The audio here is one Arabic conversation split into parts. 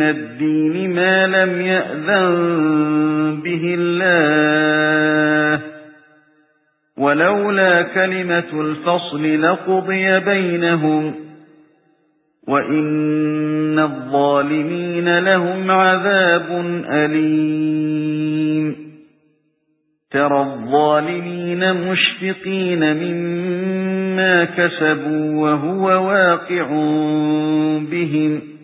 مِنَ الدِّينِ مَا لَمْ يَأْذَن بِهِ اللَّهُ. وَلَوْلَا كَلِمَةُ الْفَصْلِ لَقُضِيَ بَيْنَهُمْ. وَإِنَّ الظَّالِمِينَ لَهُمْ عَذَابٌ أَلِيمٌ. تَرَى الظَّالِمِينَ مُشْفِقِينَ مِمَّا كَسَبُوا وَهُوَ واقع بِهِمْ.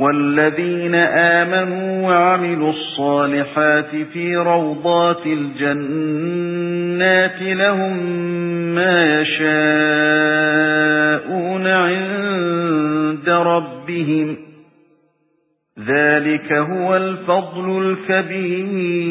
وَالَّذِينَ آمَنُوا وَعَمِلُوا الصَّالِحَاتِ فِي رَوْضَاتِ الْجَنَّاتِ لَهُم مَّا يَشَاءُونَ عِندَ رَبِّهِمْ ذَلِكَ هُوَ الْفَضْلُ الْكَبِيرُ.